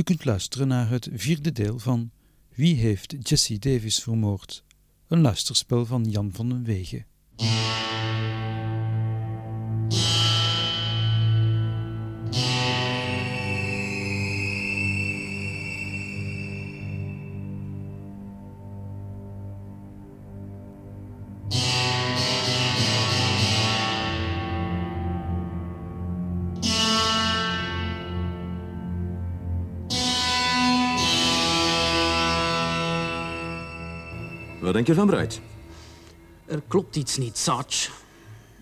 U kunt luisteren naar het vierde deel van Wie heeft Jesse Davis vermoord? Een luisterspel van Jan van den Wegen. Denk je van, Bright? Er klopt iets niet, Sarge.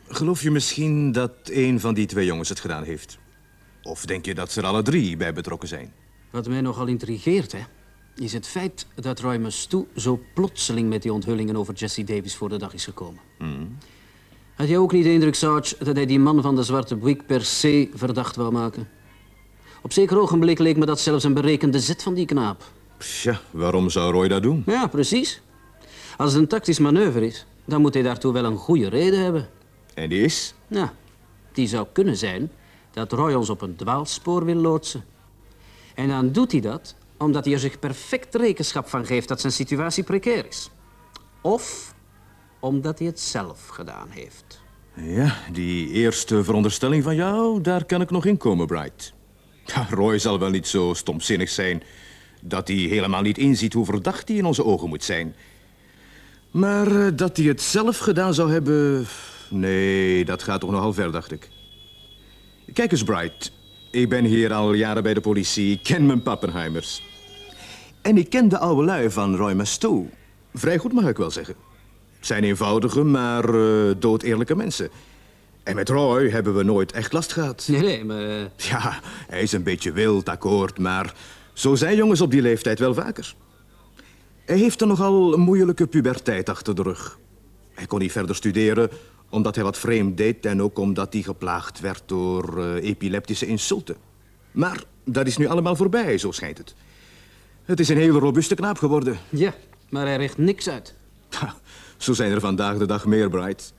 Geloof je misschien dat een van die twee jongens het gedaan heeft? Of denk je dat ze er alle drie bij betrokken zijn? Wat mij nogal intrigeert, hè, is het feit dat Roy Mastoe zo plotseling met die onthullingen over Jesse Davis voor de dag is gekomen. Had jij ook niet de indruk, Sarge, dat hij die man van de zwarte boek per se verdacht wou maken? Op zeker ogenblik leek me dat zelfs een berekende zet van die knaap. Tja, waarom zou Roy dat doen? Ja, precies. Als het een tactisch manoeuvre is, dan moet hij daartoe wel een goede reden hebben. En die is? Ja, die zou kunnen zijn dat Roy ons op een dwaalspoor wil loodsen. En dan doet hij dat omdat hij er zich perfect rekenschap van geeft dat zijn situatie precair is. Of omdat hij het zelf gedaan heeft. Ja, die eerste veronderstelling van jou, daar kan ik nog in komen, Bright. Roy zal wel niet zo stomzinnig zijn dat hij helemaal niet inziet hoe verdacht hij in onze ogen moet zijn. Maar eh, dat hij het zelf gedaan zou hebben... Nee, dat gaat toch nogal ver, dacht ik. Kijk eens, Bright. Ik ben hier al jaren bij de politie. Ik ken mijn Pappenheimers. En ik ken de oude lui van Roy Mastoe. Vrij goed, mag ik wel zeggen. Het zijn eenvoudige, maar eh doodeerlijke mensen. En met Roy hebben we nooit echt last gehad. Nee, nee, maar... eh, Ja, hij is een beetje wild, akkoord, maar zo zijn jongens op die leeftijd wel vaker. Hij heeft een nogal moeilijke puberteit achter de rug. Hij kon niet verder studeren omdat hij wat vreemd deed en ook omdat hij geplaagd werd door eh, epileptische insulten. Maar dat is nu allemaal voorbij, zo schijnt het. Het is een hele robuuste knaap geworden. Ja, maar hij richt niks uit. Ha, zo zijn er vandaag de dag meer, Bright.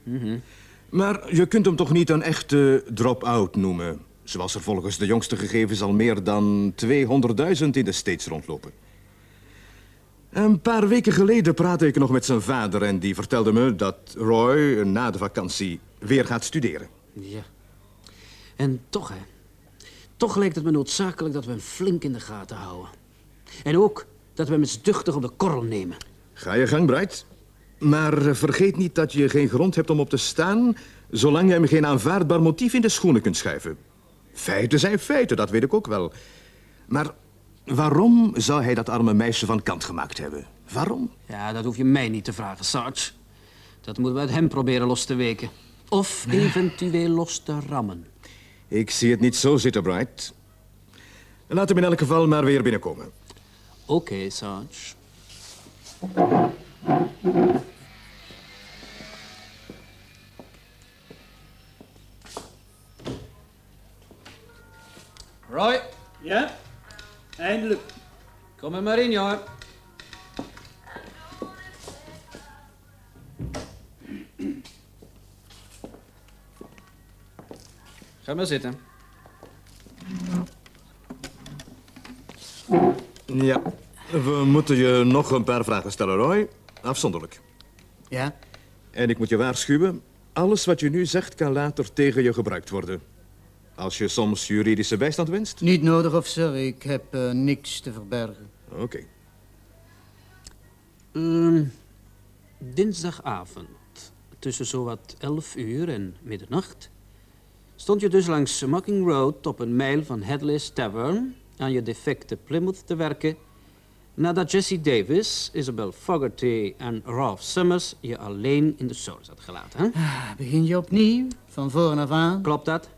Maar je kunt hem toch niet een echte drop-out noemen? Zoals er volgens de jongste gegevens al meer dan 200.000 in de States rondlopen. Een paar weken geleden praatte ik nog met zijn vader en die vertelde me dat Roy na de vakantie weer gaat studeren. Ja. En toch, hè. Toch lijkt het me noodzakelijk dat we hem flink in de gaten houden. En ook dat we hem eens duchtig op de korrel nemen. Ga je gang, Bright. Maar vergeet niet dat je geen grond hebt om op te staan... zolang je hem geen aanvaardbaar motief in de schoenen kunt schuiven. Feiten zijn feiten, dat weet ik ook wel. Maar waarom zou hij dat arme meisje van kant gemaakt hebben? Waarom? Ja, dat hoef je mij niet te vragen, Sarge. Dat moeten we uit hem proberen los te weken. Of eventueel los te rammen. Ik zie het niet zo zitten, Bright. Laat hem in elk geval maar weer binnenkomen. Oké, Sarge. Roy, Ja? Eindelijk. kom er maar in, jongen. Ga maar zitten. Ja, we moeten je nog een paar vragen stellen, Roy. Afzonderlijk. Ja? En ik moet je waarschuwen, alles wat je nu zegt kan later tegen je gebruikt worden. Als je soms juridische bijstand wenst? Niet nodig, officer. Ik heb eh, niks te verbergen. Oké. Ehm, dinsdagavond, tussen zowat 11 uur en middernacht, stond je dus langs Mocking Road op een mijl van Hadley's Tavern aan je defecte Plymouth te werken, nadat Jesse Davis, Isabel Fogarty en Ralph Summers je alleen in de soos had gelaten. Hè? Ah, Begin je opnieuw? Van voren af aan? Klopt dat?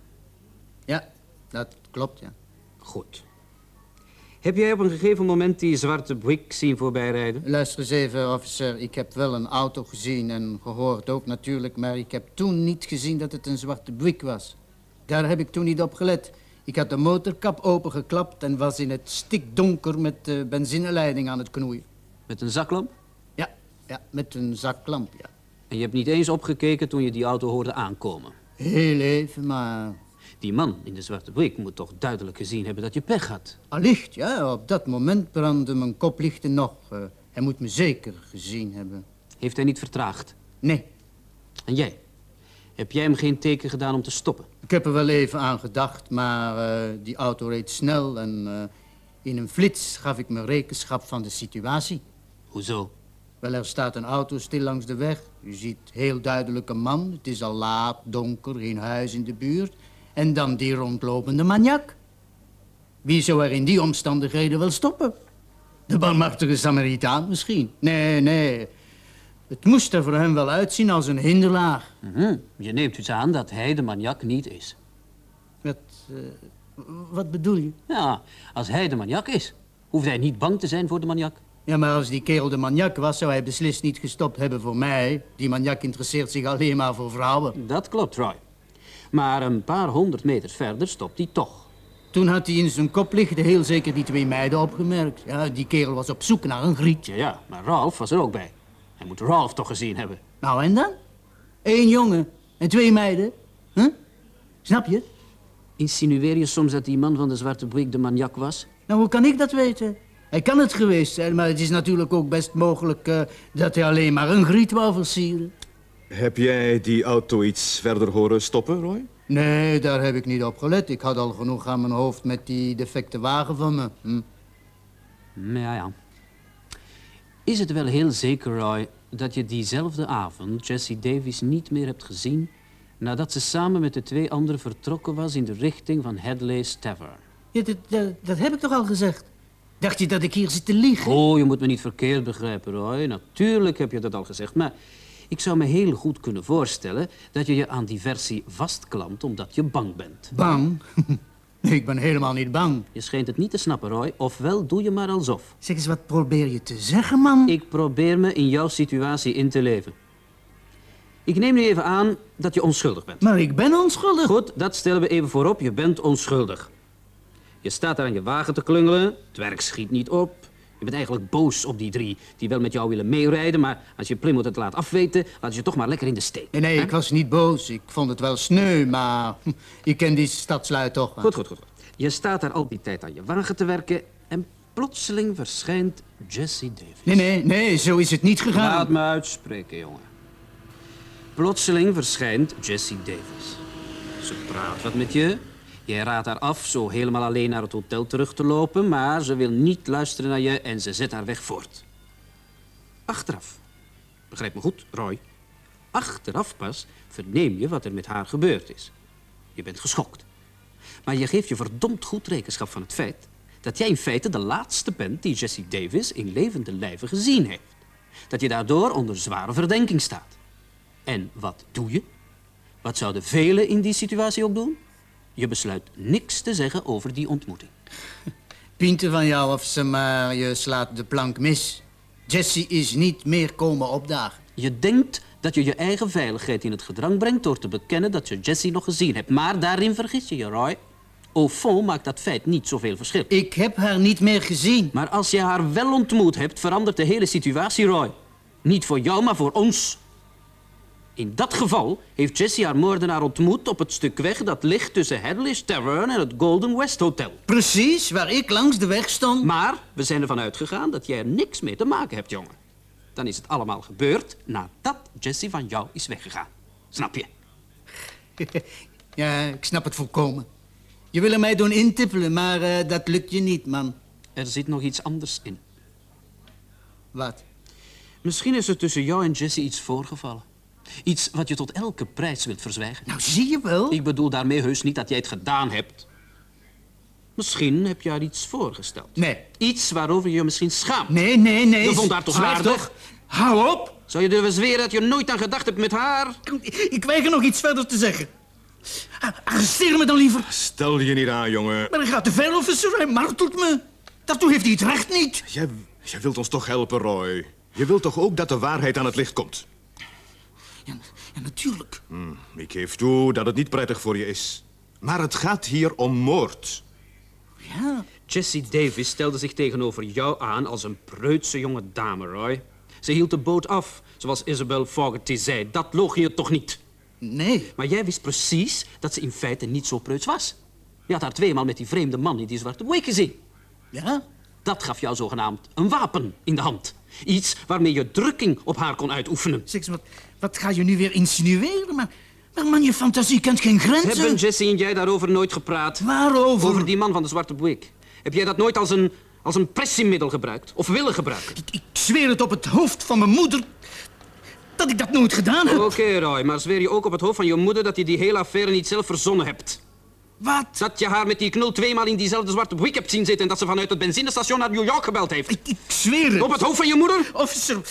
Dat klopt, ja. Goed. Heb jij op een gegeven moment die zwarte Buick zien voorbijrijden? Luister eens even, officer. Ik heb wel een auto gezien en gehoord ook natuurlijk, maar ik heb toen niet gezien dat het een zwarte Buick was. Daar heb ik toen niet op gelet. Ik had de motorkap opengeklapt en was in het stikdonker met de benzineleiding aan het knoeien. Met een zaklamp? Ja, ja, met een zaklamp, ja. En je hebt niet eens opgekeken toen je die auto hoorde aankomen. Heel even, maar... Die man in de zwarte brik moet toch duidelijk gezien hebben dat je pech had. Allicht, ja. Op dat moment brandde mijn koplichten nog. Eh, hij moet me zeker gezien hebben. Heeft hij niet vertraagd? Nee, En jij? Heb jij hem geen teken gedaan om te stoppen? ik heb er wel even aan gedacht, maar eh, die auto reed snel en eh, in een flits gaf ik me rekenschap van de situatie. Hoezo? Wel, er staat een auto stil langs de weg. U ziet heel duidelijk een man. Het is al laat, donker, geen huis in de buurt. En dan die rondlopende maniak. Wie zou er in die omstandigheden wel stoppen? De barmhartige Samaritaan misschien? Nee, nee. Het moest er voor hem wel uitzien als een hinderlaag. Mhm. Je neemt dus aan dat hij de maniak niet is. Wat, eh, wat bedoel je? Ja, als hij de maniak is, hoeft hij niet bang te zijn voor de maniak. Ja, maar als die kerel de maniak was, zou hij beslist niet gestopt hebben voor mij. Die maniak interesseert zich alleen maar voor vrouwen. Dat klopt, Roy. Maar een paar honderd meters verder stopt hij toch. Toen had hij in zijn koplichten heel zeker die twee meiden opgemerkt. Ja, die kerel was op zoek naar een grietje. Ja, ja, maar Ralph was er ook bij. Hij moet Ralph toch gezien hebben. Nou, en dan? Eén jongen en twee meiden. Huh? Snap je? Insinueer je soms dat die man van de zwarte brik de maniak was? Nou, hoe kan ik dat weten? Hij kan het geweest zijn, maar het is natuurlijk ook best mogelijk eh, dat hij alleen maar een griet wou versieren. Heb jij die auto iets verder horen stoppen, Roy? Nee, daar heb ik niet op gelet. Ik had al genoeg aan mijn hoofd met die defecte wagen van me. Hm. Ja, ja. Is het wel heel zeker, Roy, dat je diezelfde avond Jessie Davies niet meer hebt gezien... nadat ze samen met de twee anderen vertrokken was in de richting van Hadley's Tavern? Ja, dat, dat, dat heb ik toch al gezegd? Dacht je dat ik hier zit te liegen? Oh, je moet me niet verkeerd begrijpen, Roy. Natuurlijk heb je dat al gezegd, maar ik zou me heel goed kunnen voorstellen dat je je aan die versie vastklampt omdat je bang bent. Bang? Ik ben helemaal niet bang. Je schijnt het niet te snappen, Roy, ofwel doe je maar alsof. Zeg eens, wat probeer je te zeggen, man? Ik probeer me in jouw situatie in te leven. Ik neem nu even aan dat je onschuldig bent. Maar ik ben onschuldig. Goed, dat stellen we even voorop. Je bent onschuldig. Je staat daar aan je wagen te klungelen. Het werk schiet niet op. Je bent eigenlijk boos op die drie die wel met jou willen meerijden. Maar als je Plymouth het laat afweten, laat je je toch maar lekker in de steek. Nee, nee, ik was niet boos. Ik vond het wel sneu, maar hm, ik ken die stadslui toch. Goed, goed, goed. Je staat daar al die tijd aan je wagen te werken. En plotseling verschijnt Jessie Davis. Nee, nee, nee, zo is het niet gegaan. Laat me uitspreken, jongen. Plotseling verschijnt Jessie Davis. Ze praat wat met je. Jij raadt haar af zo helemaal alleen naar het hotel terug te lopen, maar ze wil niet luisteren naar je en ze zet haar weg voort. Achteraf, begrijp me goed, Roy. Achteraf pas verneem je wat er met haar gebeurd is. Je bent geschokt. Maar je geeft je verdomd goed rekenschap van het feit dat jij in feite de laatste bent die Jessie Davis in levende lijven gezien heeft. Dat je daardoor onder zware verdenking staat. En wat doe je? Wat zouden velen in die situatie ook doen? Je besluit niks te zeggen over die ontmoeting. Pinten van jou of ze maar je slaat de plank mis. Jessie is niet meer komen opdagen. Je denkt dat je je eigen veiligheid in het gedrang brengt door te bekennen dat je Jessie nog gezien hebt. Maar daarin vergis je je, Roy. Au fond maakt dat feit niet zoveel verschil. Ik heb haar niet meer gezien. Maar als je haar wel ontmoet hebt, verandert de hele situatie, Roy. Niet voor jou, maar voor ons. In dat geval heeft Jessie haar moordenaar ontmoet op het stuk weg dat ligt tussen Hadley's Tavern en het Golden West Hotel. Precies, waar ik langs de weg stond. Maar we zijn ervan uitgegaan dat jij er niks mee te maken hebt, jongen. Dan is het allemaal gebeurd nadat Jessie van jou is weggegaan. Snap je? Ja, ik snap het volkomen. Je wil er mij doen intippelen, maar eh, dat lukt je niet, man. Er zit nog iets anders in. Wat? Misschien is er tussen jou en Jessie iets voorgevallen. Iets wat je tot elke prijs wilt verzwijgen. Nou, zie je wel. Ik bedoel daarmee heus niet dat jij het gedaan hebt. Misschien heb je haar iets voorgesteld. Nee. Iets waarover je je misschien schaamt. Nee, nee, nee. Je vond haar toch Zwijg aardig? toch. Hou op. Zou je durven zweren dat je nooit aan gedacht hebt met haar? Ik weiger nog iets verder te zeggen. Ah, Arresteer me dan liever. Stel je niet aan, jongen. Maar hij gaat te ver, officer. Hij martelt me. Daartoe heeft hij het recht niet. Jij, jij wilt ons toch helpen, Roy? Je wilt toch ook dat de waarheid aan het licht komt? Ja, ja, natuurlijk. Hm, ik geef toe dat het niet prettig voor je is. Maar het gaat hier om moord. Ja, Jessie Davis stelde zich tegenover jou aan als een preutse jonge dame, Roy. Ze hield de boot af, zoals Isabel Fogarty zei. Dat loog je toch niet? Nee. Maar jij wist precies dat ze in feite niet zo preuts was. Je had haar tweemaal met die vreemde man in die zwarte week gezien. Ja? Dat gaf jou zogenaamd een wapen in de hand. Iets waarmee je drukking op haar kon uitoefenen. Zeg, wat, wat ga je nu weer insinueren? Maar, maar man, je fantasie kent geen grenzen. Hebben Jesse en jij daarover nooit gepraat? Waarover? Over die man van de zwarte week. Heb jij dat nooit als een, als een pressiemiddel gebruikt? Of willen gebruiken? Ik, ik zweer het op het hoofd van mijn moeder dat ik dat nooit gedaan heb. Oké, Roy, maar zweer je ook op het hoofd van je moeder dat je die hele affaire niet zelf verzonnen hebt? Wat? Dat je haar met die knul tweemaal in diezelfde zwarte week hebt zien zitten... en dat ze vanuit het benzinestation naar New York gebeld heeft? Ik, ik zweer het. Op het hoofd van je moeder? Officer,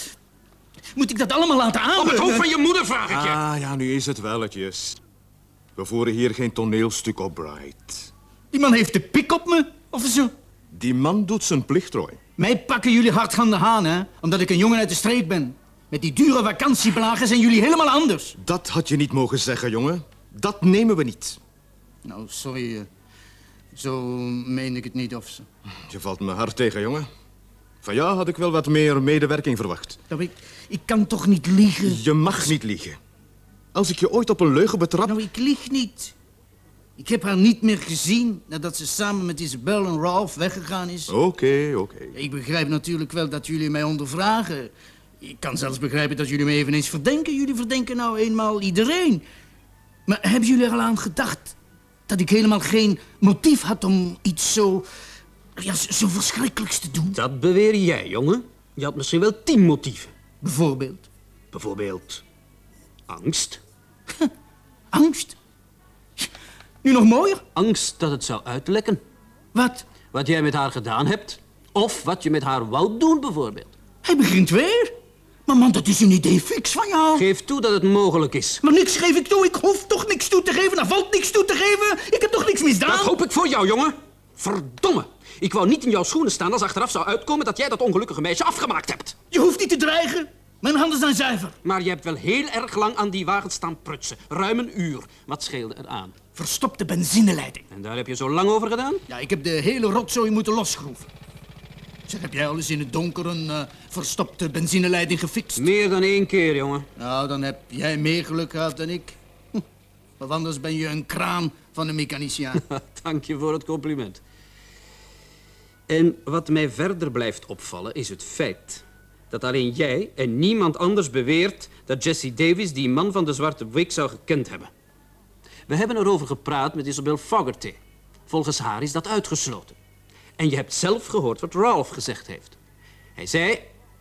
moet ik dat allemaal laten aan? Op het hoofd van je moeder, vraag ik je. Ah, ja, nu is het welletjes. We voeren hier geen toneelstuk op, Bright. Die man heeft de pik op me, officer. Die man doet zijn plicht, Roy. Mij pakken jullie hard gaan de haan, hè? Omdat ik een jongen uit de streek ben. Met die dure vakantieblagen zijn jullie helemaal anders. Dat had je niet mogen zeggen, jongen. Dat nemen we niet. Nou, sorry. eh, Zo meen ik het niet, officer. Je valt me hard tegen, jongen. Van jou had ik wel wat meer medewerking verwacht. Nou, ik, ik kan toch niet liegen? Je mag niet liegen. Als ik je ooit op een leugen betrap... Nou, ik lieg niet. Ik heb haar niet meer gezien nadat ze samen met Isabel en Ralph weggegaan is. Oké, oké. Ik begrijp natuurlijk wel dat jullie mij ondervragen. Ik kan zelfs begrijpen dat jullie me eveneens verdenken. Jullie verdenken nou eenmaal iedereen. Maar hebben jullie er al aan gedacht dat ik helemaal geen motief had om iets zo... Ja, zo verschrikkelijks te doen? Dat beweer jij, jongen. Je had misschien wel tien motieven. Bijvoorbeeld Bijvoorbeeld angst. angst. Nu nog mooier? Angst dat het zou uitlekken. Wat? Wat jij met haar gedaan hebt. Of wat je met haar wou doen, bijvoorbeeld. Hij begint weer. Maar man, dat is een idee fix van jou. Geef toe dat het mogelijk is. Maar niks geef ik toe. Ik hoef toch niks toe te geven. Er valt niks toe te geven. Ik heb toch niks misdaan? Dat hoop ik voor jou, jongen. Verdomme. Ik wou niet in jouw schoenen staan als achteraf zou uitkomen dat jij dat ongelukkige meisje afgemaakt hebt. Je hoeft niet te dreigen. Mijn handen zijn zuiver. Maar je hebt wel heel erg lang aan die wagen staan prutsen. Ruim een uur. Wat scheelde er aan? Verstopte benzineleiding. En daar heb je zo lang over gedaan? Ja, ik heb de hele rotzooi moeten losschroeven. Zeg, heb jij al eens in het donker een eh, verstopte benzineleiding gefixt? Meer dan één keer, jongen. Nou, dan heb jij meer geluk gehad dan ik. Hm, Want anders ben je een kraan van een mechaniciaan. Dank je voor het compliment. En wat mij verder blijft opvallen is het feit dat alleen jij en niemand anders beweert dat Jesse Davis die man van de zwarte wig zou gekend hebben. We hebben erover gepraat met Isabel Fogerty. Volgens haar is dat uitgesloten. En je hebt zelf gehoord wat Ralph gezegd heeft. Hij zei...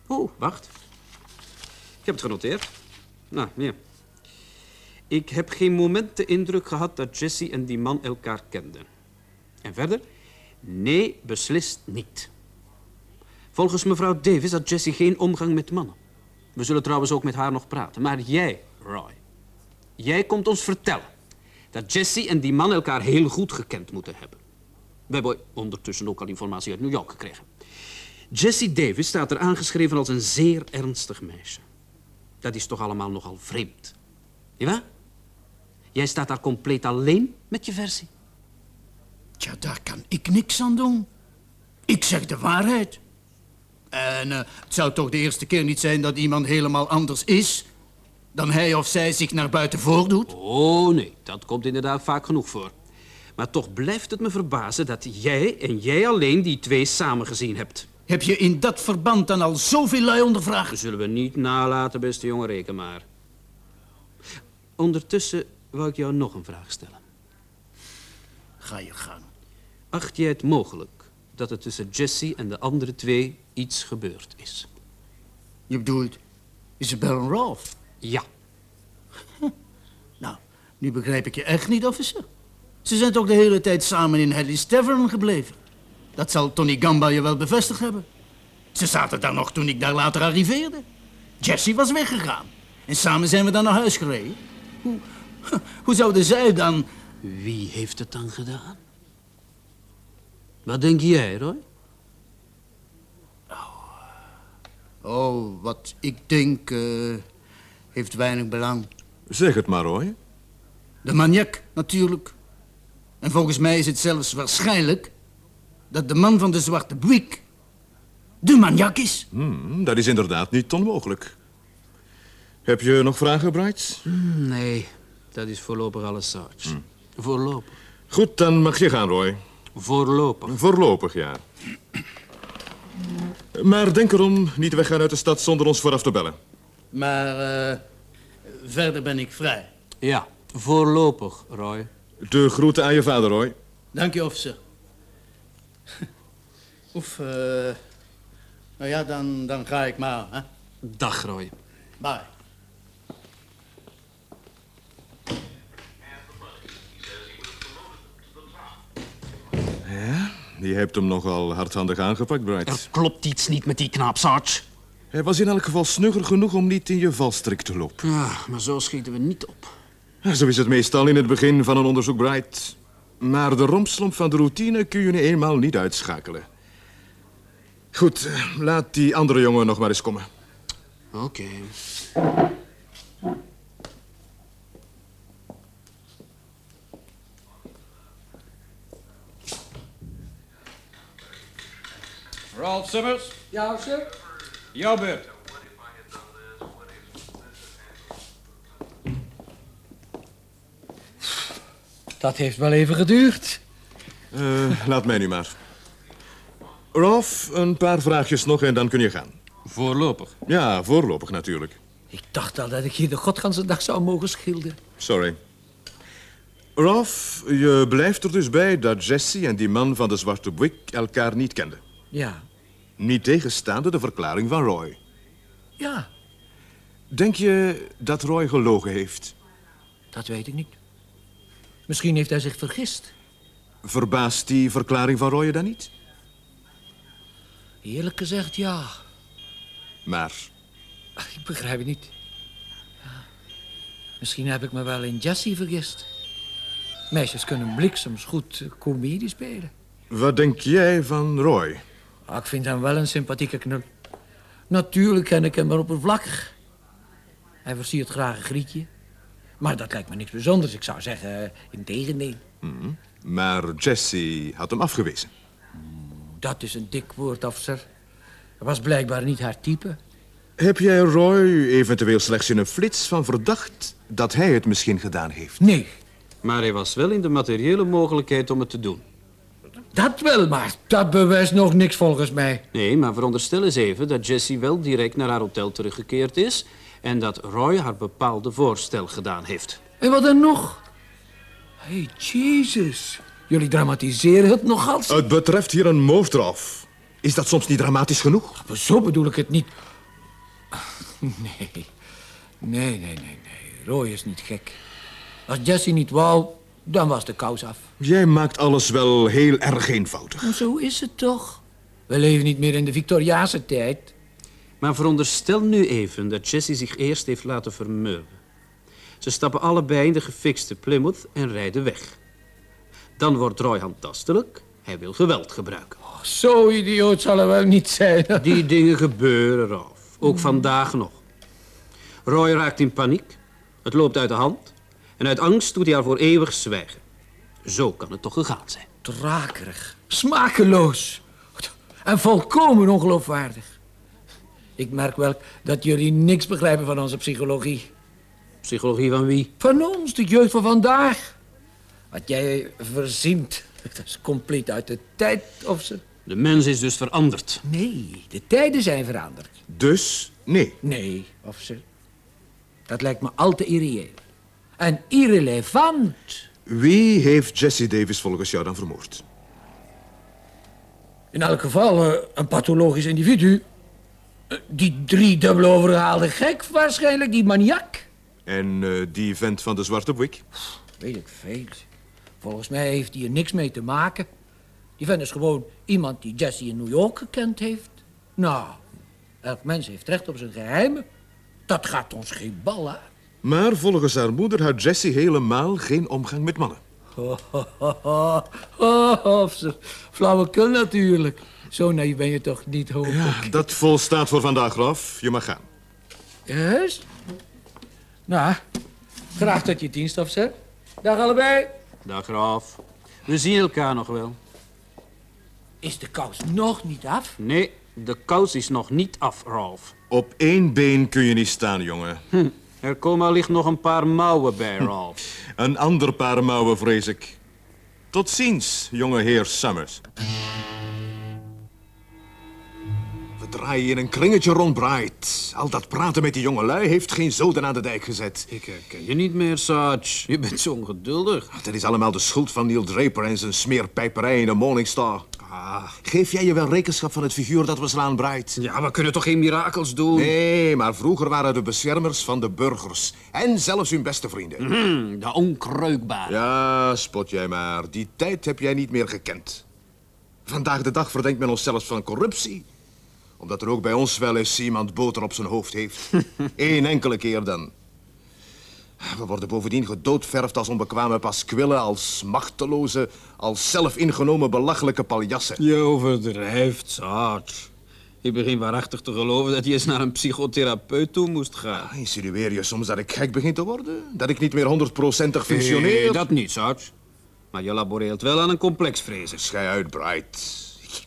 Oeh, wacht. Ik heb het genoteerd. Nou, ja. Ik heb geen moment de indruk gehad dat Jesse en die man elkaar kenden. En verder? Nee, beslist niet. Volgens mevrouw Davis had Jessie geen omgang met mannen. We zullen trouwens ook met haar nog praten. Maar jij, Roy, jij komt ons vertellen dat Jessie en die man elkaar heel goed gekend moeten hebben. We hebben ondertussen ook al informatie uit New York gekregen. Jessie Davis staat er aangeschreven als een zeer ernstig meisje. Dat is toch allemaal nogal vreemd. Ja? Jij staat daar compleet alleen met je versie. Tja, daar kan ik niks aan doen. Ik zeg de waarheid. En eh, het zou toch de eerste keer niet zijn dat iemand helemaal anders is... dan hij of zij zich naar buiten voordoet? Oh nee, dat komt inderdaad vaak genoeg voor. Maar toch blijft het me verbazen dat jij en jij alleen die twee samen gezien hebt. Heb je in dat verband dan al zoveel lui ondervraagd? Dat zullen we niet nalaten, beste jongen, reken maar. Ondertussen wou ik jou nog een vraag stellen. Ga je gang. Acht jij het mogelijk dat er tussen Jesse en de andere twee iets gebeurd is? Je bedoelt Isabel en Ralph? Ja. Nou, nu begrijp ik je echt niet, officer. Ze zijn toch de hele tijd samen in Hadley's Tavern gebleven? Dat zal Tony Gamba je wel bevestigd hebben. Ze zaten daar nog toen ik daar later arriveerde. Jesse was weggegaan. En samen zijn we dan naar huis gereden. Hoe, hoe zouden zij dan... Wie heeft het dan gedaan? Wat denk jij, Roy? Oh, wat ik denk, eh, heeft weinig belang. Zeg het maar, Roy. De maniak, natuurlijk. En volgens mij is het zelfs waarschijnlijk... dat de man van de zwarte buik... de maniak is. Hmm, dat is inderdaad niet onmogelijk. Heb je nog vragen, Bright? Nee, Dat is voorlopig alles, Sarge. Voorlopig. Goed, dan mag je gaan, Roy. Voorlopig. Voorlopig, ja. Maar denk erom, niet weggaan uit de stad zonder ons vooraf te bellen. Maar eh, verder ben ik vrij. Ja, voorlopig, Roy. De groeten aan je vader, Roy. Dank je, officer. Oef, eh, nou ja, dan, dan ga ik maar, hè. Dag, Roy. Bye. Je hebt hem nogal hardhandig aangepakt, Bright. Er klopt iets niet met die knaap, Sarge. Hij was in elk geval snugger genoeg om niet in je valstrik te lopen. Ja, maar zo schieten we niet op. Zo is het meestal in het begin van een onderzoek, Bright. Maar de rompslomp van de routine kun je nu eenmaal niet uitschakelen. Goed, eh, laat die andere jongen nog maar eens komen. Oké. Ralph Summers? Ja, sir. Jouw beurt. Dat heeft wel even geduurd. Eh, laat mij nu maar. Rolf, een paar vraagjes nog en dan kun je gaan. Voorlopig. Ja, voorlopig natuurlijk. Ik dacht al dat ik hier de godganse dag zou mogen schilderen. Sorry. Rolf, je blijft er dus bij dat Jesse en die man van de zwarte blik elkaar niet kenden. Ja, Niet tegenstaande de verklaring van Roy. ja, Denk je dat Roy gelogen heeft? dat weet ik niet. Misschien heeft hij zich vergist. Verbaast die verklaring van Roy je dan niet? Eerlijk gezegd, ja. Maar Ach, Ik begrijp het niet. Ja. Misschien heb ik me wel in Jessie vergist. Meisjes kunnen bliksems goed eh, comedie spelen. wat denk jij van Roy? Ah, ik vind hem wel een sympathieke knul. Natuurlijk ken ik hem maar oppervlakkig. Hij versiert graag een grietje. Maar dat lijkt me niks bijzonders. Ik zou zeggen, eh, in tegendeel. Maar Jesse had hem afgewezen. Dat is een dik woord, officer. Hij was blijkbaar niet haar type. Heb jij Roy eventueel slechts in een flits van verdacht dat hij het misschien gedaan heeft? Nee, Maar hij was wel in de materiële mogelijkheid om het te doen. dat wel, maar dat bewijst nog niks volgens mij. Nee, maar veronderstel eens even dat Jessie wel direct naar haar hotel teruggekeerd is... en dat Roy haar bepaalde voorstel gedaan heeft. En wat dan nog? Hé, hey, Jezus. Jullie dramatiseren het nogal. Het betreft hier een moord, Rolf. Is dat soms niet dramatisch genoeg? Zo bedoel ik het niet. Nee. Nee, nee, nee, nee. Roy is niet gek. Als Jesse niet wou, dan was de kous af. Jij maakt alles wel heel erg eenvoudig. Maar zo is het toch? We leven niet meer in de Victoriaanse tijd. Maar veronderstel nu even dat Jessie zich eerst heeft laten vermurwen. Ze stappen allebei in de gefixte Plymouth en rijden weg. Dan wordt Roy handtastelijk. Hij wil geweld gebruiken. Zo idioot zal hij wel niet zijn. Die dingen gebeuren, Ralph. Ook vandaag nog. Roy raakt in paniek. Het loopt uit de hand. En uit angst doet hij haar voor eeuwig zwijgen. Zo kan het toch gegaan zijn. Drakerig. Smakeloos. En volkomen ongeloofwaardig. Ik merk wel dat jullie niks begrijpen van onze psychologie. Psychologie van wie? Van ons, de jeugd van vandaag. Wat jij verzint, dat is compleet uit de tijd, of ze... De mens is dus veranderd. Nee, de tijden zijn veranderd. Dus nee. Nee, of ze... Dat lijkt me al te irreëel. En irrelevant. Wie heeft Jesse Davis volgens jou dan vermoord? In elk geval eh, een pathologisch individu. Die driedubbel overhaalde gek waarschijnlijk, die maniak. En eh, die vent van de zwarte blik? Weet ik veel. Volgens mij heeft hij er niks mee te maken. Die vent is gewoon iemand die Jesse in New York gekend heeft. Nou, elk mens heeft recht op zijn geheimen. Dat gaat ons geen bal aan. Maar volgens haar moeder had Jesse helemaal geen omgang met mannen. Oh, oh, oh, oh, flauwekul natuurlijk. Zo naïef ben je toch niet, hoop ik. Ja, dat volstaat voor vandaag, Rolf. Je mag gaan. Juist. Nou, graag tot je dienst, officer. Dag allebei. Dag, Ralph. We zien elkaar nog wel. Is de kous nog niet af? Nee, de kous is nog niet af, Ralph. Op één been kun je niet staan, jongen. Er komen allicht nog een paar mouwen bij, Ralph. Een ander paar mouwen, vrees ik. Tot ziens, jonge heer Summers. We draaien in een kringetje rond, Bright. Al dat praten met die jongelui heeft geen zoden aan de dijk gezet. Ik herken je niet meer, Sarge. Je bent zo ongeduldig. Dat is allemaal de schuld van Neil Draper en zijn smeerpijperij in de Morningstar. Ah. Geef jij je wel rekenschap van het figuur dat we slaan, Bright? Ja, we kunnen toch geen mirakels doen? Nee, maar vroeger waren de beschermers van de burgers. En zelfs hun beste vrienden. Hmm, de onkreukbare. Ja, spot jij maar. Die tijd heb jij niet meer gekend. Vandaag de dag verdenkt men ons zelfs van corruptie. Omdat er ook bij ons wel eens iemand boter op zijn hoofd heeft. Eén enkele keer dan. We worden bovendien gedoodverfd als onbekwame paskwillen, als machteloze, als zelfingenomen belachelijke paljassen. Je overdrijft, Sarge. Ik begin waarachtig te geloven dat je eens naar een psychotherapeut toe moest gaan. Insinueer je soms dat ik gek begin te worden? Dat ik niet meer honderdprocentig functioneer? Nee, dat niet, Sarge. Maar je laboreert wel aan een complexvrezer. Schij uit, Bright. Ik,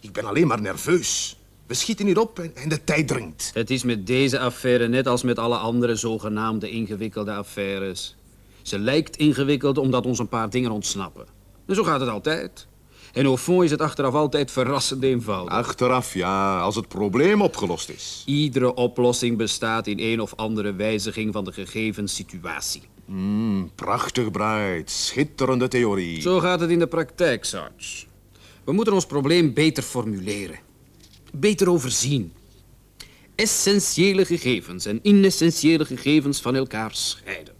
ik ben alleen maar nerveus. We schieten hier op en, en de tijd dringt. Het is met deze affaire net als met alle andere zogenaamde ingewikkelde affaires. Ze lijkt ingewikkeld omdat ons een paar dingen ontsnappen. En zo gaat het altijd. En au fond is het achteraf altijd verrassend eenvoudig. Achteraf, ja, als het probleem opgelost is. Iedere oplossing bestaat in een of andere wijziging van de gegeven situatie. Mm, prachtig, Bright. Schitterende theorie. Zo gaat het in de praktijk, Sarge. We moeten ons probleem beter formuleren. Beter overzien. Essentiële gegevens en inessentiële gegevens van elkaar scheiden.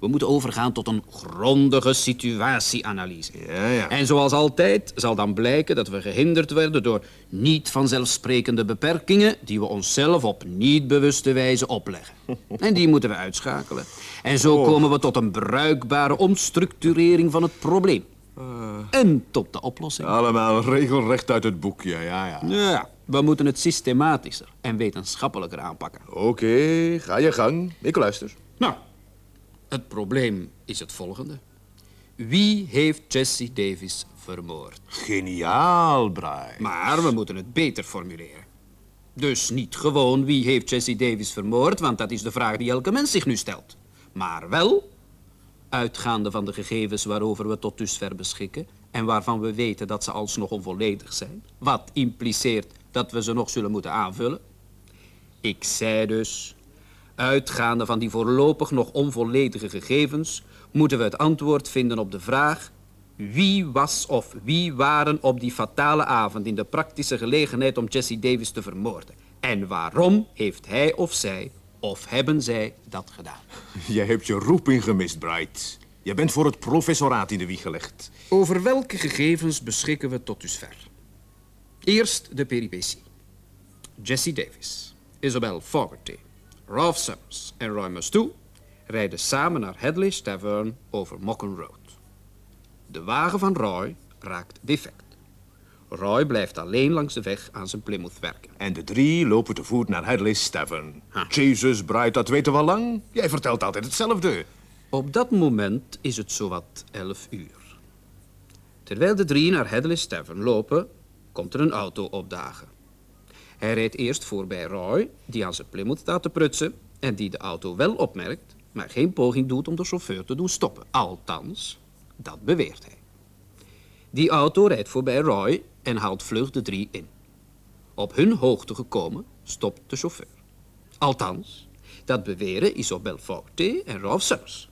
We moeten overgaan tot een grondige situatieanalyse. Ja, ja. En zoals altijd zal dan blijken dat we gehinderd werden door niet vanzelfsprekende beperkingen die we onszelf op niet bewuste wijze opleggen. En die moeten we uitschakelen. En zo komen we tot een bruikbare omstructurering van het probleem. En tot de oplossing. Allemaal regelrecht uit het boek, ja, ja, ja. Ja, we moeten het systematischer en wetenschappelijker aanpakken. Oké, ga je gang. Ik luister. Nou, het probleem is het volgende. Wie heeft Jesse Davis vermoord? Geniaal, Bright. Maar we moeten het beter formuleren. Dus niet gewoon wie heeft Jesse Davis vermoord, want dat is de vraag die elke mens zich nu stelt. Maar wel, uitgaande van de gegevens waarover we tot dusver beschikken en waarvan we weten dat ze alsnog onvolledig zijn, wat impliceert dat we ze nog zullen moeten aanvullen. Ik zei dus, uitgaande van die voorlopig nog onvolledige gegevens, moeten we het antwoord vinden op de vraag wie was of wie waren op die fatale avond in de praktische gelegenheid om Jesse Davis te vermoorden? En waarom heeft hij of zij of hebben zij dat gedaan? Jij hebt je roeping gemist, Bright. Je bent voor het professoraat in de wieg gelegd. Over welke gegevens beschikken we tot dusver? Eerst de peripetie. Jesse Davis, Isabel Fogarty, Ralph Summers en Roy Mastou rijden samen naar Hadley's Tavern over Mocken Road. De wagen van Roy raakt defect. Roy blijft alleen langs de weg aan zijn Plymouth werken. En de drie lopen te voet naar Hadley's Tavern. Jesus, Bright, dat weten we al lang. Jij vertelt altijd hetzelfde. Op dat moment is het zowat elf uur. Terwijl de drie naar Hadley's Tavern lopen, komt er een auto opdagen. Hij rijdt eerst voorbij Roy, die aan zijn Plymouth staat te prutsen... en die de auto wel opmerkt, maar geen poging doet om de chauffeur te doen stoppen. Althans, dat beweert hij. Die auto rijdt voorbij Roy en haalt vlug de drie in. Op hun hoogte gekomen, stopt de chauffeur. Althans, dat beweren Isabel Forte en Ralph Summers.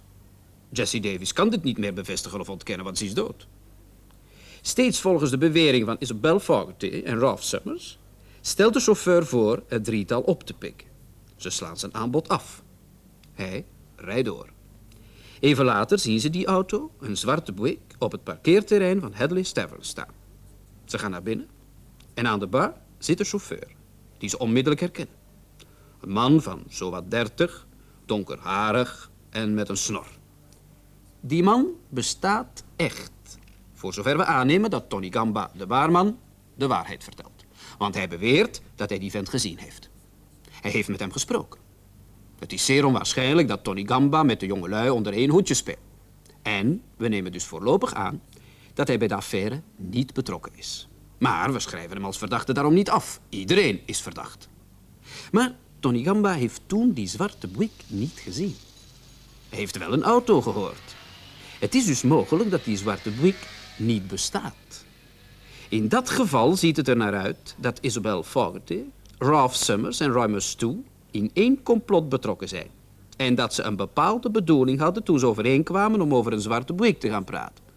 Jesse Davis kan dit niet meer bevestigen of ontkennen, want ze is dood. Steeds volgens de bewering van Isabel Fogarty en Ralph Summers stelt de chauffeur voor het drietal op te pikken. Ze slaan zijn aanbod af. Hij rijdt door. Even later zien ze die auto, een zwarte Buick, op het parkeerterrein van Hadley's Tavern staan. Ze gaan naar binnen en aan de bar zit de chauffeur, die ze onmiddellijk herkennen. Een man van zowat dertig, donkerharig en met een snor. Die man bestaat echt. Voor zover we aannemen dat Tony Gamba, de waarman, de waarheid vertelt. Want hij beweert dat hij die vent gezien heeft. Hij heeft met hem gesproken. Het is zeer onwaarschijnlijk dat Tony Gamba met de jongelui onder één hoedje speelt. En we nemen dus voorlopig aan dat hij bij de affaire niet betrokken is. Maar we schrijven hem als verdachte daarom niet af. Iedereen is verdacht. Maar Tony Gamba heeft toen die zwarte Buick niet gezien. Hij heeft wel een auto gehoord. Het is dus mogelijk dat die zwarte Buick niet bestaat. In dat geval ziet het er naar uit dat Isabel Fogarty, Ralph Summers en Roy Musto in één complot betrokken zijn. En dat ze een bepaalde bedoeling hadden toen ze overeenkwamen om over een zwarte Buick te gaan praten.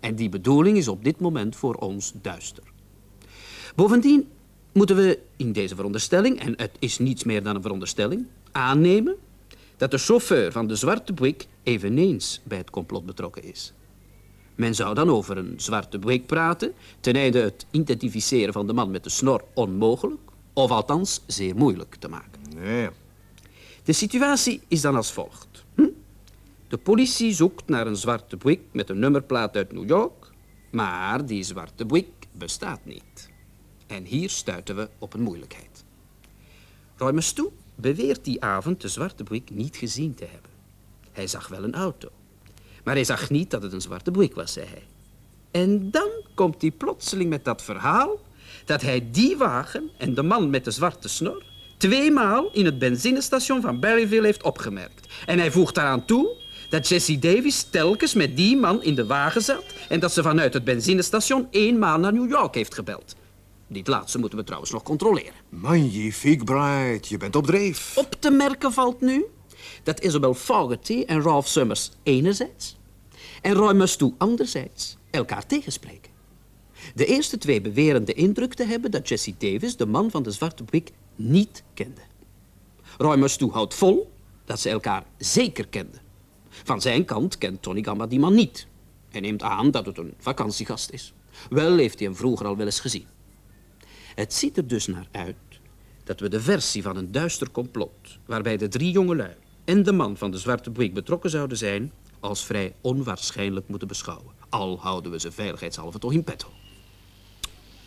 En die bedoeling is op dit moment voor ons duister. Bovendien moeten we in deze veronderstelling, en het is niets meer dan een veronderstelling, aannemen dat de chauffeur van de zwarte Buick eveneens bij het complot betrokken is. Men zou dan over een zwarte Buick praten, ten einde het identificeren van de man met de snor onmogelijk, of althans zeer moeilijk te maken. Nee. De situatie is dan als volgt. De politie zoekt naar een zwarte Buick met een nummerplaat uit New York, maar die zwarte Buick bestaat niet. En hier stuiten we op een moeilijkheid. Roy Musto beweert die avond de zwarte Buick niet gezien te hebben. Hij zag wel een auto. Maar hij zag niet dat het een zwarte Buick was, zei hij. En dan komt hij plotseling met dat verhaal dat hij die wagen en de man met de zwarte snor tweemaal in het benzinestation van Berryville heeft opgemerkt. En hij voegt daaraan toe dat Jesse Davis telkens met die man in de wagen zat en dat ze vanuit het benzinestation eenmaal naar New York heeft gebeld. Dit laatste moeten we trouwens nog controleren. Magnifiek, Bright. Je bent op dreef. Op te merken valt nu dat Isabel Fogarty en Ralph Summers enerzijds en Roy Musto anderzijds elkaar tegenspreken. De eerste twee beweren de indruk te hebben dat Jesse Davis de man van de zwarte Buick niet kende. Roy Musto houdt vol dat ze elkaar zeker kenden. Van zijn kant kent Tony Gamba die man niet. Hij neemt aan dat het een vakantiegast is. Wel heeft hij hem vroeger al wel eens gezien. Het ziet er dus naar uit dat we de versie van een duister complot... waarbij de drie jongelui en de man van de zwarte Buick betrokken zouden zijn... als vrij onwaarschijnlijk moeten beschouwen. Al houden we ze veiligheidshalve toch in petto.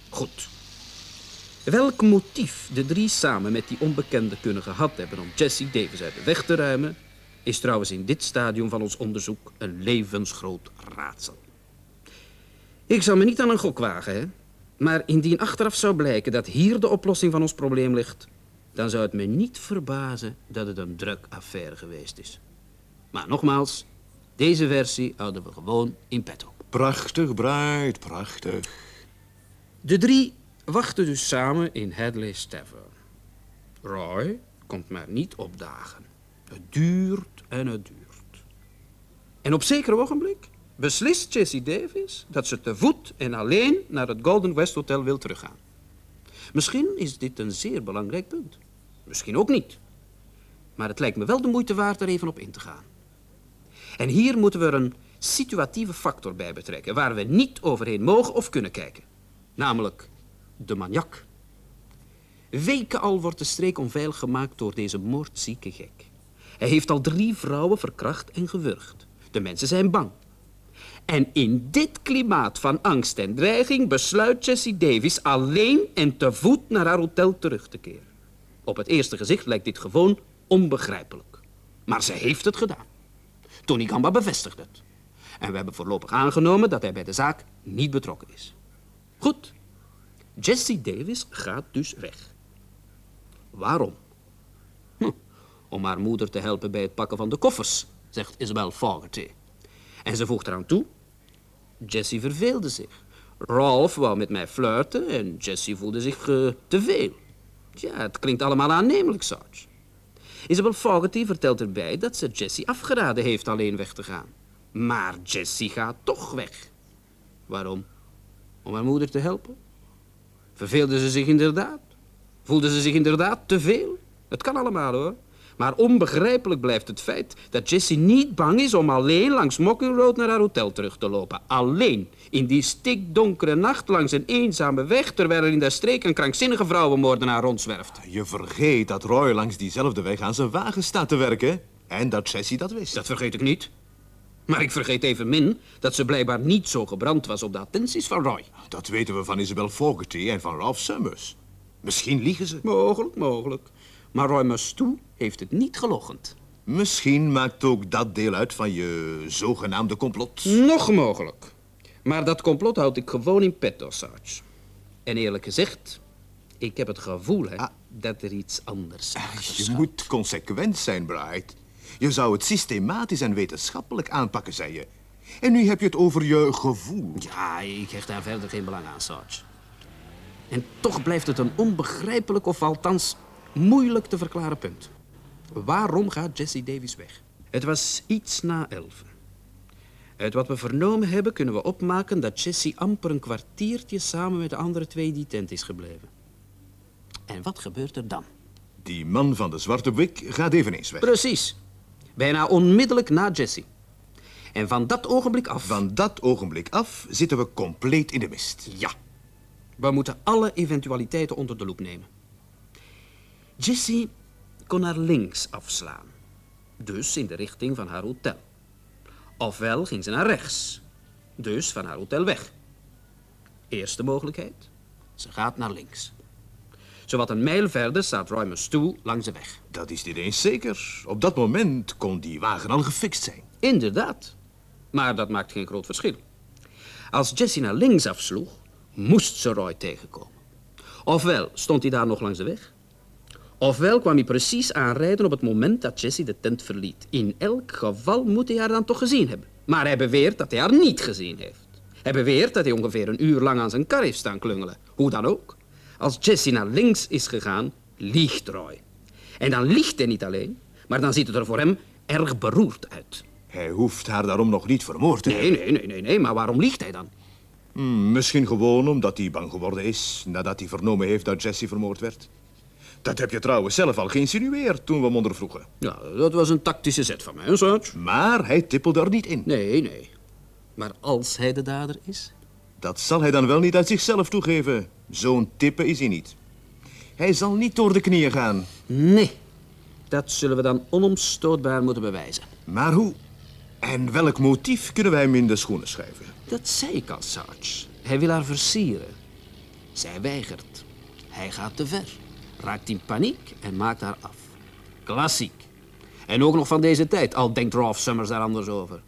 Goed. Welk motief de drie samen met die onbekende kunnen gehad hebben om Jesse Davis uit de weg te ruimen, is trouwens in dit stadium van ons onderzoek een levensgroot raadsel. Ik zal me niet aan een gok wagen, hè? maar indien achteraf zou blijken dat hier de oplossing van ons probleem ligt, dan zou het me niet verbazen dat het een drugaffaire geweest is. Maar nogmaals, deze versie houden we gewoon in petto. Prachtig, Bright. Prachtig. De drie wachten dus samen in Hadley's Tavern. Roy komt maar niet opdagen. Het duurt en het duurt. En op zeker ogenblik beslist Jesse Davis dat ze te voet en alleen naar het Golden West Hotel wil teruggaan. Misschien is dit een zeer belangrijk punt. Misschien ook niet. Maar het lijkt me wel de moeite waard er even op in te gaan. En hier moeten we er een situatieve factor bij betrekken... waar we niet overheen mogen of kunnen kijken. Namelijk de maniak. Weken al wordt de streek onveilig gemaakt door deze moordzieke gek. Hij heeft al drie vrouwen verkracht en gewurgd. De mensen zijn bang. En in dit klimaat van angst en dreiging besluit Jessie Davis alleen en te voet naar haar hotel terug te keren. Op het eerste gezicht lijkt dit gewoon onbegrijpelijk. Maar ze heeft het gedaan. Tony Gamba bevestigt het. En we hebben voorlopig aangenomen dat hij bij de zaak niet betrokken is. Goed. Jesse Davis gaat dus weg. Waarom? Om haar moeder te helpen bij het pakken van de koffers, zegt Isabel Fogarty. En ze voegt eraan toe. Jesse verveelde zich. Ralph wou met mij flirten en Jesse voelde zich eh, te veel. Ja, het klinkt allemaal aannemelijk, Sarge. Isabel Fogarty vertelt erbij dat ze Jesse afgeraden heeft alleen weg te gaan. Maar Jesse gaat toch weg. Waarom? Om haar moeder te helpen? Verveelde ze zich inderdaad? Voelde ze zich inderdaad te veel? Het kan allemaal hoor. Maar onbegrijpelijk blijft het feit dat Jessie niet bang is om alleen langs Mocking Road naar haar hotel terug te lopen. Alleen in die stikdonkere nacht langs een eenzame weg, terwijl er in de streek een krankzinnige vrouwenmoordenaar rondzwerft. Je vergeet dat Roy langs diezelfde weg aan zijn wagen staat te werken. En dat Jessie dat wist. Dat vergeet ik niet. Maar ik vergeet evenmin dat ze blijkbaar niet zo gebrand was op de attenties van Roy. Dat weten we van Isabel Fogarty en van Ralph Summers. Misschien liegen ze. Mogelijk, mogelijk. Maar Roy Musto heeft het niet gelogend. Misschien maakt ook dat deel uit van je zogenaamde complot. Nog mogelijk. Maar dat complot houd ik gewoon in petto, Sarge. En eerlijk gezegd, Ik heb het gevoel hè, dat er iets anders achter Je moet consequent zijn, Bright. Je zou het systematisch en wetenschappelijk aanpakken, zei je. En nu heb je het over je gevoel. Ja, ik hecht daar verder geen belang aan, Sarge. En toch blijft het een onbegrijpelijk of althans moeilijk te verklaren punt. Waarom gaat Jesse Davis weg? Het was iets na elf. Uit wat we vernomen hebben kunnen we opmaken dat Jesse amper een kwartiertje samen met de andere twee in die tent is gebleven. En wat gebeurt er dan? Die man van de zwarte wik gaat eveneens weg. Precies. Bijna onmiddellijk na Jesse. En van dat ogenblik af... Van dat ogenblik af zitten we compleet in de mist. Ja. We moeten alle eventualiteiten onder de loep nemen. Jessie kon naar links afslaan. Dus in de richting van haar hotel. Ofwel ging ze naar rechts. Dus van haar hotel weg. Eerste mogelijkheid. Ze gaat naar links. Zowat een mijl verder staat Roy stoel langs de weg. Dat is niet eens zeker. Op dat moment kon die wagen al gefixt zijn. Inderdaad. Maar dat maakt geen groot verschil. Als Jessie naar links afsloeg, moest ze Roy tegenkomen. Ofwel stond hij daar nog langs de weg. Ofwel kwam hij precies aanrijden op het moment dat Jessie de tent verliet. In elk geval moet hij haar dan toch gezien hebben. Maar hij beweert dat hij haar niet gezien heeft. Hij beweert dat hij ongeveer een uur lang aan zijn kar heeft staan klungelen. Hoe dan ook. Als Jessie naar links is gegaan, liegt Roy. En dan liegt hij niet alleen, maar dan ziet het er voor hem erg beroerd uit. Hij hoeft haar daarom nog niet vermoord te Nee, hebben. nee, nee, nee, nee, maar waarom liegt hij dan? Hmm, misschien gewoon omdat hij bang geworden is nadat hij vernomen heeft dat Jesse vermoord werd. Dat heb je trouwens zelf al geïnsinueerd toen we hem ondervroegen. Ja, dat was een tactische zet van mij, hè, Sarge? Maar hij tippelde er niet in. Nee, nee. Maar als hij de dader is? Dat zal hij dan wel niet uit zichzelf toegeven. Zo'n tippen is hij niet. Hij zal niet door de knieën gaan. Nee. Dat zullen we dan onomstootbaar moeten bewijzen. Maar hoe? En welk motief kunnen wij hem in de schoenen schrijven? Dat zei ik al, Sarge. Hij wil haar versieren. Zij weigert. Hij gaat te ver. Raakt in paniek en maakt haar af. Klassiek. En ook nog van deze tijd, al denkt Rolf Summers daar anders over.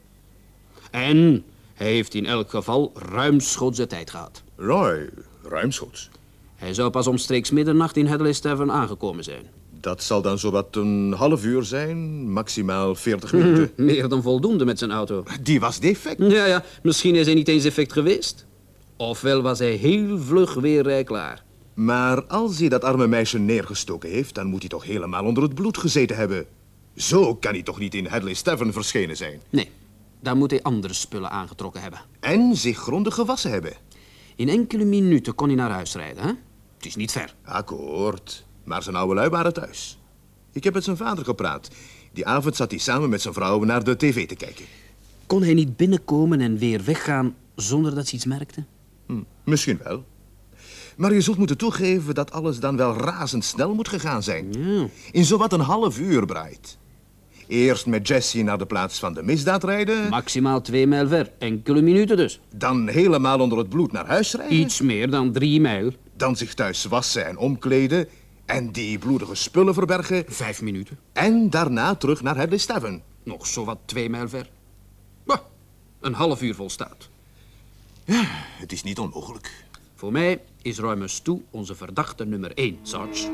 En hij heeft in elk geval ruimschoots de tijd gehad. Roy, ruimschoots. Hij zou pas omstreeks middernacht in Hadley's Tavern aangekomen zijn. Dat zal dan zowat een half uur zijn, maximaal 40 minuten. Meer dan voldoende met zijn auto. Die was defect. Ja, ja, misschien is hij niet eens effect geweest. Ofwel was hij heel vlug weer rij klaar. Maar als hij dat arme meisje neergestoken heeft, dan moet hij toch helemaal onder het bloed gezeten hebben. Zo kan hij toch niet in Hadley's Tavern verschenen zijn. Nee, dan moet hij andere spullen aangetrokken hebben. En zich grondig gewassen hebben. In enkele minuten kon hij naar huis rijden, hè? Het is niet ver. Akkoord. Maar zijn oude lui waren thuis. Ik heb met zijn vader gepraat. Die avond zat hij samen met zijn vrouw naar de tv te kijken. Kon hij niet binnenkomen en weer weggaan zonder dat ze iets merkten? Hm, misschien wel. Maar je zult moeten toegeven dat alles dan wel razendsnel moet gegaan zijn. Ja. In zowat een half uur, Bright. Eerst met Jessie naar de plaats van de misdaad rijden. Maximaal twee mijl ver. Enkele minuten dus. Dan helemaal onder het bloed naar huis rijden. Iets meer dan drie mijl. Dan zich thuis wassen en omkleden. En die bloedige spullen verbergen. Vijf minuten. En daarna terug naar Hadley's Tavern. Nog zowat twee mijl ver. Bah, een half uur volstaat. Het is niet onmogelijk. Voor mij is Roy Mustoe onze verdachte nummer één, Sarge.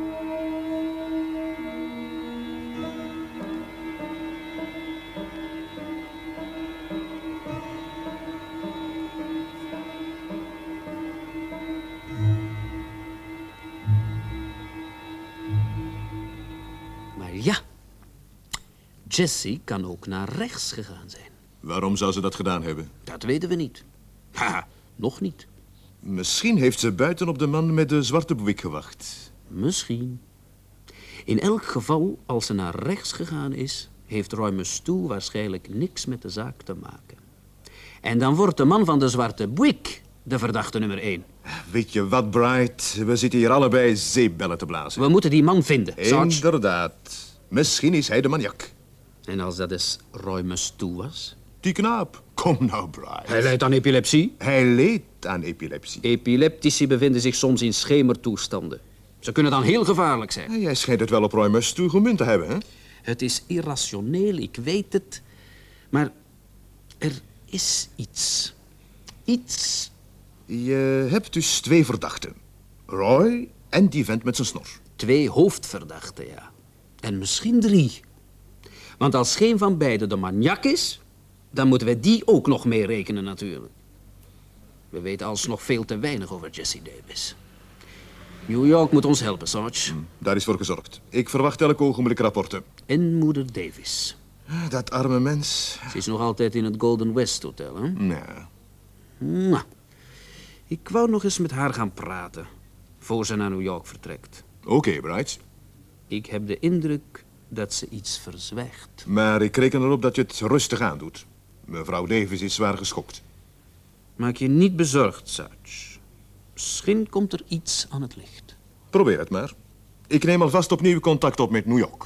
Maar ja, Jessie kan ook naar rechts gegaan zijn. Waarom zou ze dat gedaan hebben? Dat weten we niet. Haha, nog niet. Misschien heeft ze buiten op de man met de zwarte boek gewacht. Misschien. In elk geval, als ze naar rechts gegaan is, heeft Roy Mustoe waarschijnlijk niks met de zaak te maken. En dan wordt de man van de zwarte boek de verdachte nummer één. Weet je wat, Bright? We zitten hier allebei zeepbellen te blazen. We moeten die man vinden, Sarge. Inderdaad. Misschien is hij de maniak. En als dat eens Roy Mustoe was? Die knaap. Kom nou, Bright. Hij lijdt aan epilepsie. Hij leed aan epilepsie. Epileptici bevinden zich soms in schemertoestanden. Ze kunnen dan heel gevaarlijk zijn. Ja, Jij schijnt het wel op Roy Mustoe gemunt te hebben, hè? Het is irrationeel, ik weet het. Maar er is iets. Iets Je hebt dus twee verdachten. Roy En die vent met zijn snor. Twee hoofdverdachten, ja. En misschien drie. Want als geen van beiden de maniak is, dan moeten we die ook nog mee rekenen natuurlijk. We weten alsnog veel te weinig over Jesse Davis. New York moet ons helpen, Sarge. Daar is voor gezorgd. Ik verwacht elk ogenblik rapporten. En moeder Davis. Dat arme mens. Ze is nog altijd in het Golden West Hotel, hè? Nee. Nou, ik wou nog eens met haar gaan praten... voor ze naar New York vertrekt. Oké, Bright. Ik heb de indruk dat ze iets verzwijgt. Maar ik reken erop dat je het rustig aandoet. Mevrouw Davis is zwaar geschokt. Maak je niet bezorgd, Sarge. Misschien komt er iets aan het licht. Probeer het maar. Ik neem alvast opnieuw contact op met New York.